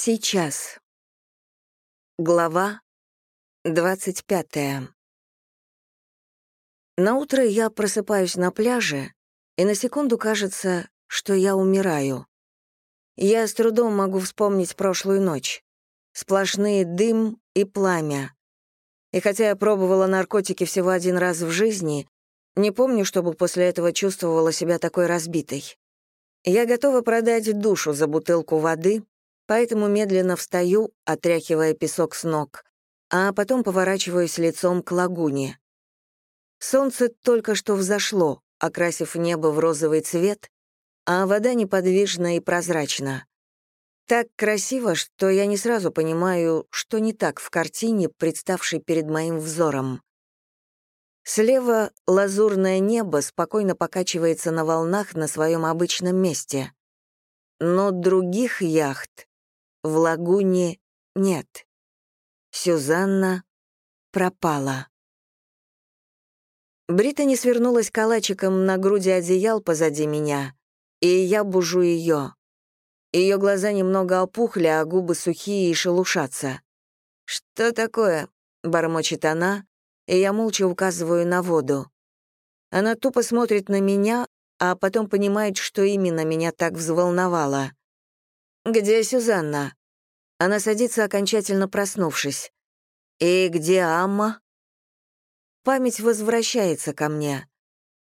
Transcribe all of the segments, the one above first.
Сейчас. Глава 25. На утро я просыпаюсь на пляже, и на секунду кажется, что я умираю. Я с трудом могу вспомнить прошлую ночь. Сплошные дым и пламя. И хотя я пробовала наркотики всего один раз в жизни, не помню, чтобы после этого чувствовала себя такой разбитой. Я готова продать душу за бутылку воды, поэтому медленно встаю, отряхивая песок с ног, а потом поворачиваюсь лицом к лагуне. Солнце только что взошло, окрасив небо в розовый цвет, а вода неподвижна и прозрачна. Так красиво, что я не сразу понимаю, что не так в картине, представшей перед моим взором. Слева лазурное небо спокойно покачивается на волнах на своем обычном месте. Но других яхт в лагуне нет. Сюзанна пропала. Британи свернулась калачиком на груди одеял позади меня, и я бужу ее. Ее глаза немного опухли, а губы сухие и шелушатся. «Что такое?» — бормочет она, и я молча указываю на воду. Она тупо смотрит на меня, а потом понимает, что именно меня так взволновало. «Где Сюзанна?» Она садится, окончательно проснувшись. «И где Амма?» Память возвращается ко мне.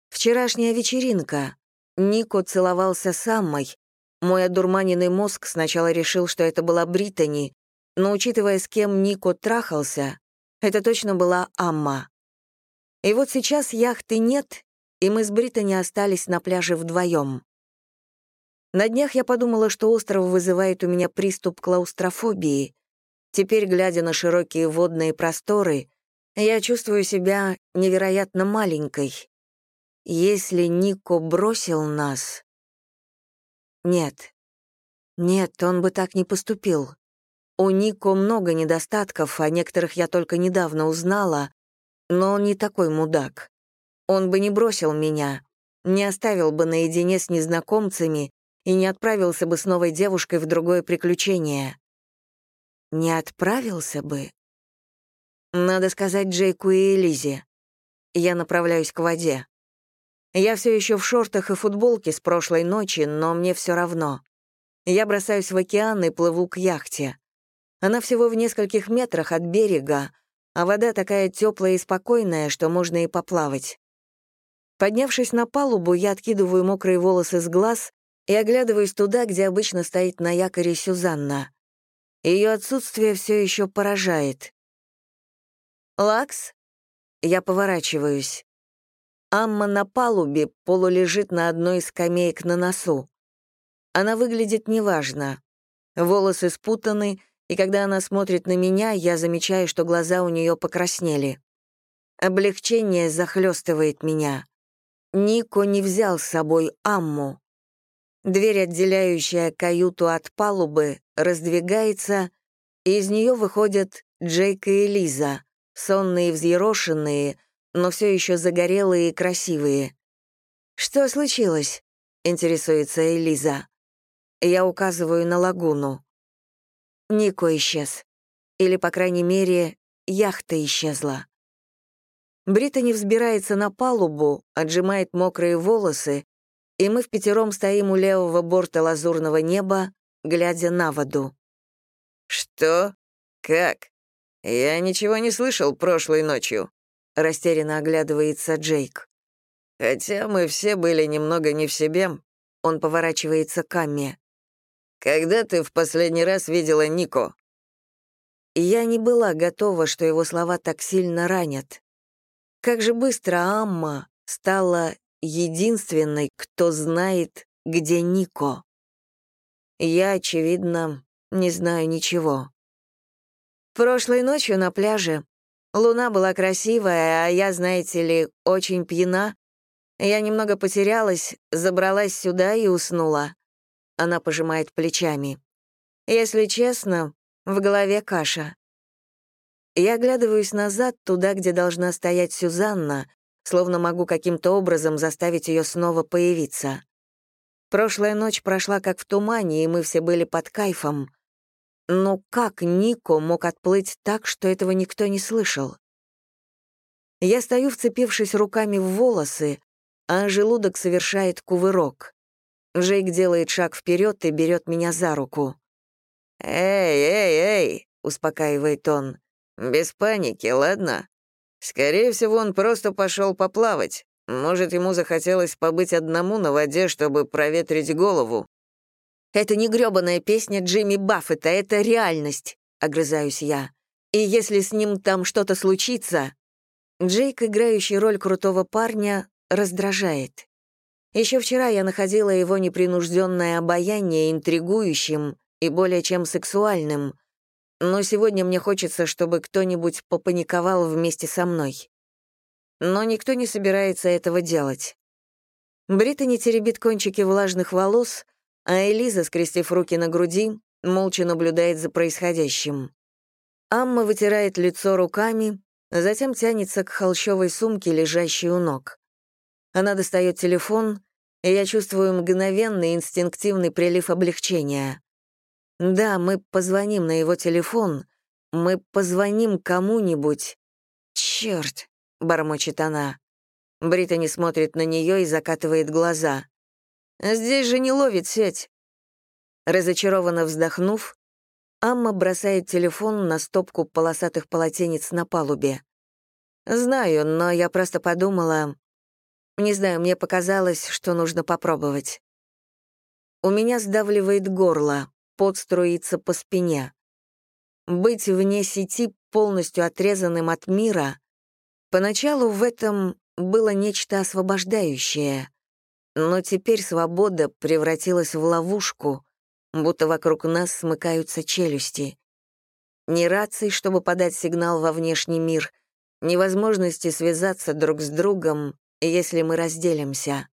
Вчерашняя вечеринка. Нико целовался с Аммой. Мой одурманенный мозг сначала решил, что это была Британи, но, учитывая, с кем Нико трахался, это точно была Амма. И вот сейчас яхты нет, и мы с Британи остались на пляже вдвоем. На днях я подумала, что остров вызывает у меня приступ клаустрофобии. Теперь, глядя на широкие водные просторы, я чувствую себя невероятно маленькой. Если Нико бросил нас... Нет. Нет, он бы так не поступил. У Нико много недостатков, о некоторых я только недавно узнала, но он не такой мудак. Он бы не бросил меня, не оставил бы наедине с незнакомцами и не отправился бы с новой девушкой в другое приключение. Не отправился бы? Надо сказать Джейку и Элизе. Я направляюсь к воде. Я все еще в шортах и футболке с прошлой ночи, но мне все равно. Я бросаюсь в океан и плыву к яхте. Она всего в нескольких метрах от берега, а вода такая теплая и спокойная, что можно и поплавать. Поднявшись на палубу, я откидываю мокрые волосы с глаз и оглядываюсь туда, где обычно стоит на якоре Сюзанна. Ее отсутствие все еще поражает. «Лакс?» Я поворачиваюсь. Амма на палубе полулежит на одной из скамеек на носу. Она выглядит неважно. Волосы спутаны, и когда она смотрит на меня, я замечаю, что глаза у нее покраснели. Облегчение захлестывает меня. Нико не взял с собой Амму. Дверь, отделяющая каюту от палубы, раздвигается, и из нее выходят Джейк и Элиза, сонные и взъерошенные, но все еще загорелые и красивые. «Что случилось?» — интересуется Элиза. Я указываю на лагуну. Нико исчез. Или, по крайней мере, яхта исчезла. Британи взбирается на палубу, отжимает мокрые волосы, и мы в пятером стоим у левого борта лазурного неба, глядя на воду. «Что? Как? Я ничего не слышал прошлой ночью», — растерянно оглядывается Джейк. «Хотя мы все были немного не в себе», — он поворачивается к Амме. «Когда ты в последний раз видела Нико?» Я не была готова, что его слова так сильно ранят. Как же быстро Амма стала единственной, кто знает, где Нико. Я, очевидно, не знаю ничего. Прошлой ночью на пляже луна была красивая, а я, знаете ли, очень пьяна. Я немного потерялась, забралась сюда и уснула. Она пожимает плечами. Если честно, в голове каша. Я оглядываюсь назад, туда, где должна стоять Сюзанна, словно могу каким-то образом заставить ее снова появиться. Прошлая ночь прошла как в тумане, и мы все были под кайфом. Но как Нико мог отплыть так, что этого никто не слышал? Я стою, вцепившись руками в волосы, а желудок совершает кувырок. Джейк делает шаг вперед и берет меня за руку. «Эй, эй, эй!» — успокаивает он. «Без паники, ладно? Скорее всего, он просто пошел поплавать. Может, ему захотелось побыть одному на воде, чтобы проветрить голову. «Это не грёбаная песня Джимми Баффета, это реальность», — огрызаюсь я. «И если с ним там что-то случится...» Джейк, играющий роль крутого парня, раздражает. Еще вчера я находила его непринужденное обаяние интригующим и более чем сексуальным, но сегодня мне хочется, чтобы кто-нибудь попаниковал вместе со мной но никто не собирается этого делать. Британи теребит кончики влажных волос, а Элиза, скрестив руки на груди, молча наблюдает за происходящим. Амма вытирает лицо руками, затем тянется к холщовой сумке, лежащей у ног. Она достает телефон, и я чувствую мгновенный инстинктивный прилив облегчения. Да, мы позвоним на его телефон, мы позвоним кому-нибудь. Черт, — бормочет она. Британи смотрит на нее и закатывает глаза. «Здесь же не ловит сеть». Разочарованно вздохнув, Амма бросает телефон на стопку полосатых полотенец на палубе. «Знаю, но я просто подумала... Не знаю, мне показалось, что нужно попробовать». У меня сдавливает горло, пот струится по спине. Быть вне сети, полностью отрезанным от мира, Поначалу в этом было нечто освобождающее, но теперь свобода превратилась в ловушку, будто вокруг нас смыкаются челюсти. Ни раций, чтобы подать сигнал во внешний мир, ни возможности связаться друг с другом, если мы разделимся.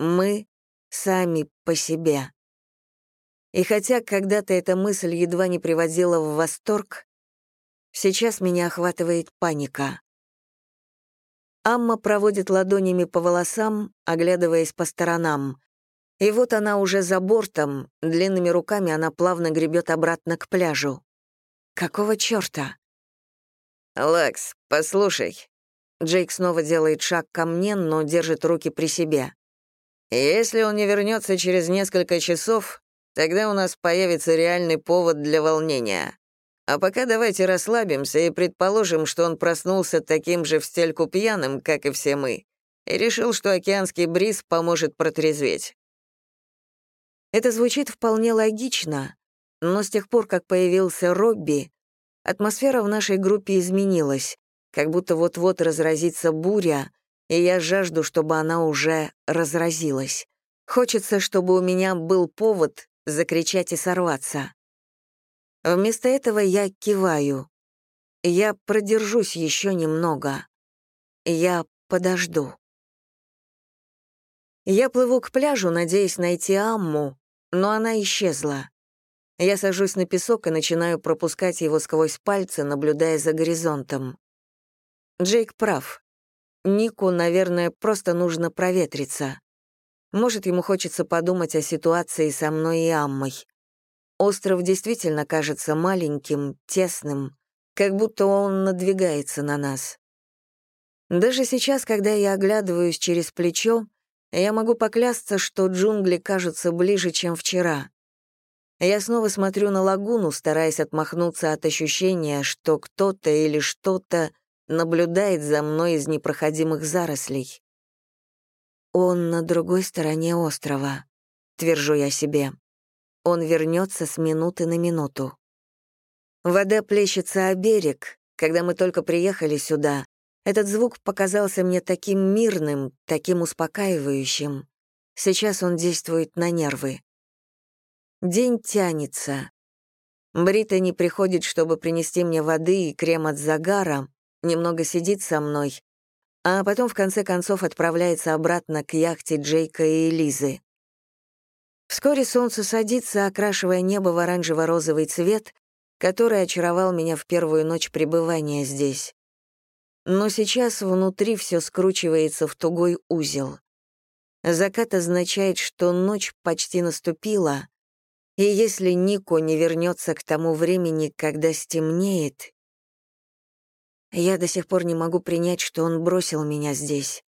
Мы сами по себе. И хотя когда-то эта мысль едва не приводила в восторг, сейчас меня охватывает паника. Амма проводит ладонями по волосам, оглядываясь по сторонам. И вот она уже за бортом, длинными руками она плавно гребет обратно к пляжу. Какого чёрта? «Лекс, послушай». Джейк снова делает шаг ко мне, но держит руки при себе. «Если он не вернется через несколько часов, тогда у нас появится реальный повод для волнения. А пока давайте расслабимся и предположим, что он проснулся таким же в стельку пьяным, как и все мы, и решил, что океанский бриз поможет протрезветь. Это звучит вполне логично, но с тех пор, как появился Робби, атмосфера в нашей группе изменилась, как будто вот-вот разразится буря, и я жажду, чтобы она уже разразилась. Хочется, чтобы у меня был повод закричать и сорваться. Вместо этого я киваю. Я продержусь еще немного. Я подожду. Я плыву к пляжу, надеясь найти Амму, но она исчезла. Я сажусь на песок и начинаю пропускать его сквозь пальцы, наблюдая за горизонтом. Джейк прав. Нику, наверное, просто нужно проветриться. Может, ему хочется подумать о ситуации со мной и Аммой. Остров действительно кажется маленьким, тесным, как будто он надвигается на нас. Даже сейчас, когда я оглядываюсь через плечо, я могу поклясться, что джунгли кажутся ближе, чем вчера. Я снова смотрю на лагуну, стараясь отмахнуться от ощущения, что кто-то или что-то наблюдает за мной из непроходимых зарослей. «Он на другой стороне острова», — твержу я себе. Он вернется с минуты на минуту. Вода плещется о берег. Когда мы только приехали сюда, этот звук показался мне таким мирным, таким успокаивающим. Сейчас он действует на нервы. День тянется. Брита не приходит, чтобы принести мне воды и крем от загара, немного сидит со мной, а потом в конце концов отправляется обратно к яхте Джейка и Элизы. Вскоре солнце садится, окрашивая небо в оранжево-розовый цвет, который очаровал меня в первую ночь пребывания здесь. Но сейчас внутри все скручивается в тугой узел. Закат означает, что ночь почти наступила, И если Нико не вернется к тому времени, когда стемнеет, я до сих пор не могу принять, что он бросил меня здесь.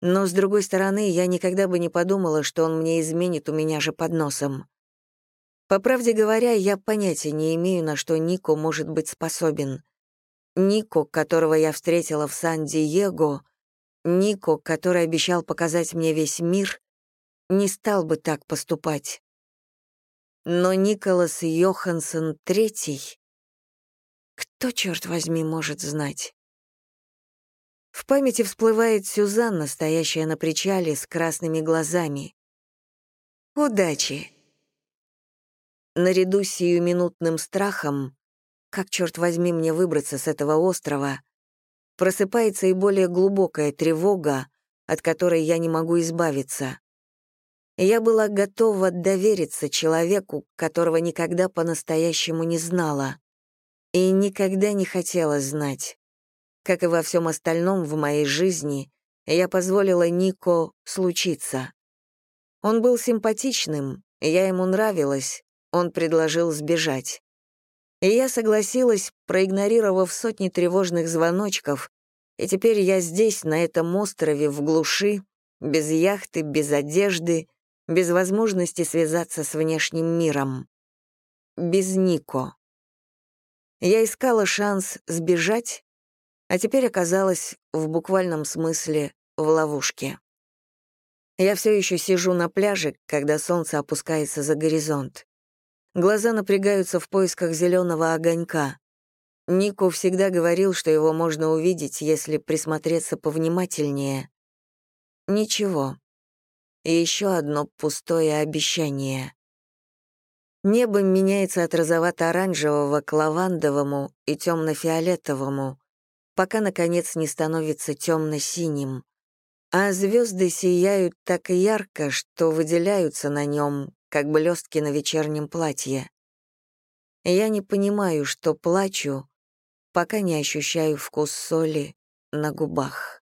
Но, с другой стороны, я никогда бы не подумала, что он мне изменит у меня же под носом. По правде говоря, я понятия не имею, на что Нико может быть способен. Нико, которого я встретила в Сан-Диего, Нико, который обещал показать мне весь мир, не стал бы так поступать. Но Николас Йоханссон Третий... Кто, черт возьми, может знать? В памяти всплывает Сюзанна, стоящая на причале с красными глазами. «Удачи!» Наряду с сиюминутным страхом, как, черт возьми, мне выбраться с этого острова, просыпается и более глубокая тревога, от которой я не могу избавиться. Я была готова довериться человеку, которого никогда по-настоящему не знала, и никогда не хотела знать. Как и во всем остальном в моей жизни, я позволила Нико случиться. Он был симпатичным, я ему нравилась, он предложил сбежать. И я согласилась, проигнорировав сотни тревожных звоночков, и теперь я здесь, на этом острове, в глуши, без яхты, без одежды, без возможности связаться с внешним миром. Без Нико. Я искала шанс сбежать, а теперь оказалась в буквальном смысле в ловушке. Я все еще сижу на пляже, когда солнце опускается за горизонт. Глаза напрягаются в поисках зеленого огонька. Нико всегда говорил, что его можно увидеть, если присмотреться повнимательнее. Ничего. И еще одно пустое обещание. Небо меняется от розовато-оранжевого к лавандовому и темно-фиолетовому, пока, наконец, не становится темно-синим. А звезды сияют так ярко, что выделяются на нем, как блестки на вечернем платье. Я не понимаю, что плачу, пока не ощущаю вкус соли на губах.